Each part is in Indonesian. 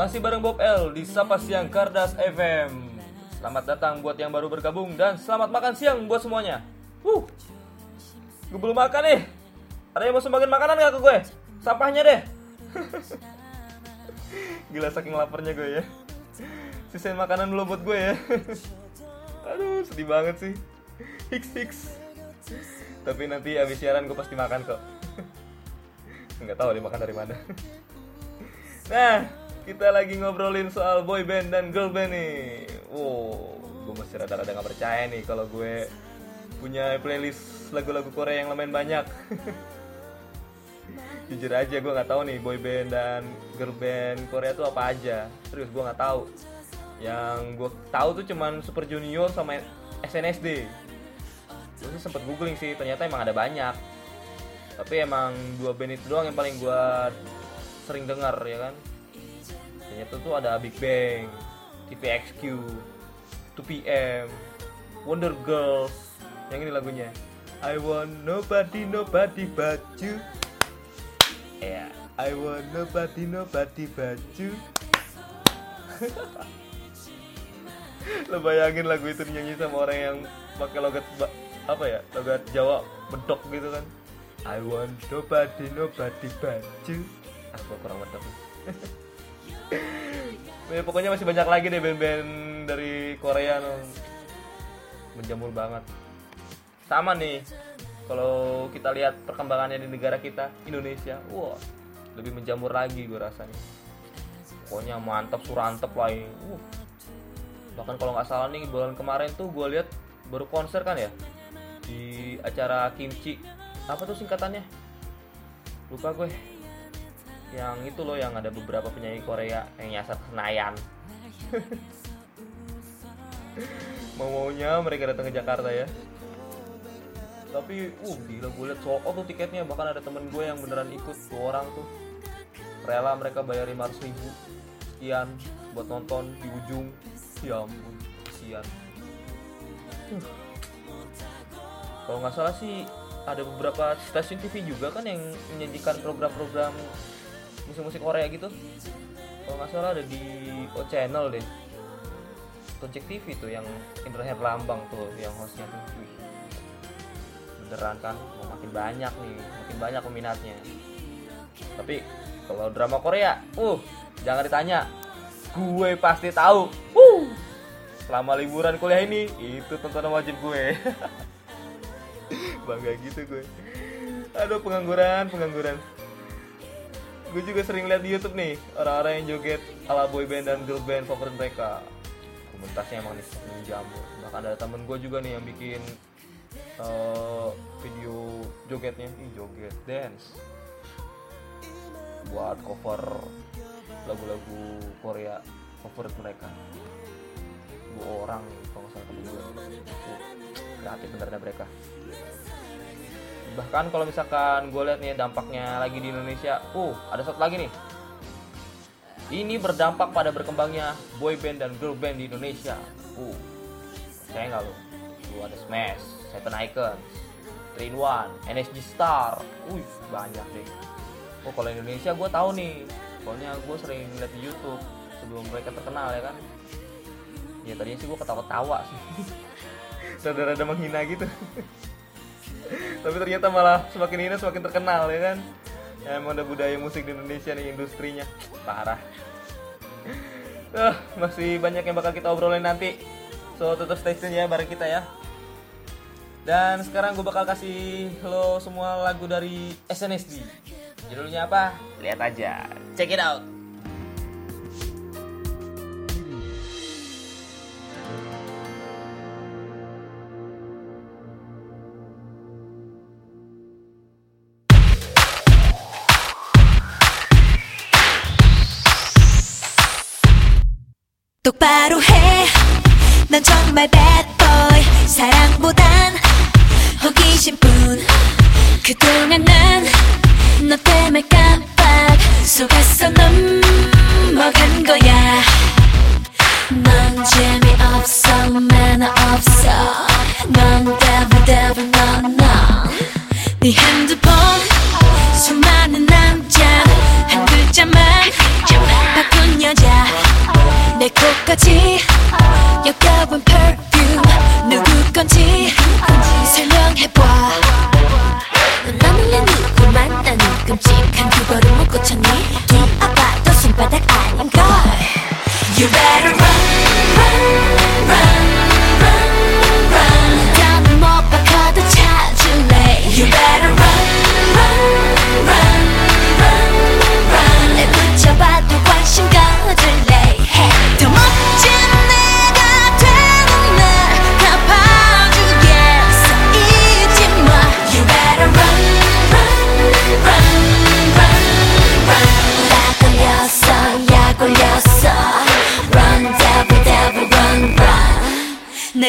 Masih bareng Bob L di Sapa Siang Kardas FM. Selamat datang buat yang baru bergabung dan selamat makan siang buat semuanya. Wuh, gue belum makan nih. Ada yang mau sumbangan makanan gak ke gue? Sampahnya deh. Gila saking laparnya gue ya. Sisain makanan dulu buat gue ya. Aduh, sedih banget sih. Hiks hiks. Tapi nanti abis siaran gue pasti makan kok. Nggak tahu dia makan dari mana. Nah, kita lagi ngobrolin soal boy band dan girl band nih. Wow, gue masih rada-rada nggak percaya nih kalau gue punya playlist lagu-lagu Korea yang lumayan banyak. Jujur aja gue nggak tahu nih boy band dan girl band Korea tuh apa aja. Serius gue nggak tahu. Yang gue tahu tuh cuman Super Junior sama SNSD. Gue sih sempet googling sih, ternyata emang ada banyak. Tapi emang dua band itu doang yang paling gue sering dengar ya kan ternyata tuh ada Big Bang TVXQ 2PM Wonder Girls yang ini lagunya. I want nobody nobody but you. Ya yeah. I want nobody nobody but you. Lo bayangin lagu itu nyanyi sama orang yang pakai logat apa ya logat Jawa bedok gitu kan. I want nobody nobody but you. Aku kurang bedok ya, pokoknya masih banyak lagi deh band-band dari Korea no. menjamur banget. Sama nih kalau kita lihat perkembangannya di negara kita Indonesia wah lebih menjamur lagi gue rasanya pokoknya mantap surantep lah ini. Uh. bahkan kalau nggak salah nih bulan kemarin tuh gue lihat baru konser kan ya? Di acara kimchi. Apa tuh singkatannya? Lupa gue yang itu loh yang ada beberapa penyanyi Korea yang nyasar Senayan. Mau maunya mereka datang ke Jakarta ya. Tapi uh gila gue liat soal tuh tiketnya. Bahkan ada temen gue yang beneran ikut dua orang tuh. Rela mereka bayar 500 ribu. Sekian buat nonton di ujung. Ya ampun kasihan. Uh. kalau nggak salah sih ada beberapa stasiun TV juga kan yang menyajikan program-program musik-musik Korea gitu. Kalau nggak salah ada di O Channel deh. Project TV tuh yang Indra Herlambang tuh yang hostnya tuh. Beneran kan makin banyak nih makin banyak peminatnya. Tapi kalau drama Korea uh jangan ditanya. Gue pasti tahu. Uh selama liburan kuliah ini itu tontonan wajib gue. Bangga gitu gue. Aduh pengangguran pengangguran gue juga sering lihat di YouTube nih orang-orang yang joget ala boy band dan girl band favorit mereka. Komunitasnya emang menjamur bahkan ada temen gue juga nih yang bikin uh, video jogetnya. Ih joget dance. Buat cover lagu-lagu Korea favorit mereka. Dua orang kalau nggak salah gue kreatif bener mereka bahkan kalau misalkan gue lihat nih dampaknya lagi di Indonesia uh ada satu lagi nih. Ini berdampak pada berkembangnya boy band dan girl band di Indonesia. Uh saya nggak lo lu ada Smash Seven Icons Train One NSG Star. Uh banyak deh. Oh kalau Indonesia gue tahu nih. Soalnya gue sering lihat di YouTube sebelum mereka terkenal ya kan? Ya tadinya sih gue ketawa-tawa sih. Rada-rada menghina gitu tapi ternyata malah semakin hina semakin terkenal ya kan? Ya, emang ada budaya musik di Indonesia nih industrinya. Parah. Uh, masih banyak yang bakal kita obrolin nanti. So tetap stay tune ya bareng kita ya. Dan sekarang gue bakal kasih lo semua lagu dari SNSD judulnya apa? Lihat aja. Check it out 똑바로 해. 난 정말 bad boy. 사랑보단 호기심뿐. 그동안 난너 때문에 깜빡 속았어 넘 발톱까지. 역겨운 perfume 누구 건지 설명해봐. 나몰래 누구 만나는 끔찍한 두 걸음 못 고쳤니?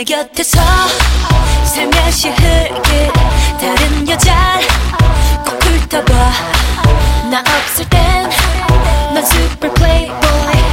곁에서 살며시 흘길 다른 여잘 꼭 훑어봐. 나 없을 땐넌 슈퍼 플레이보이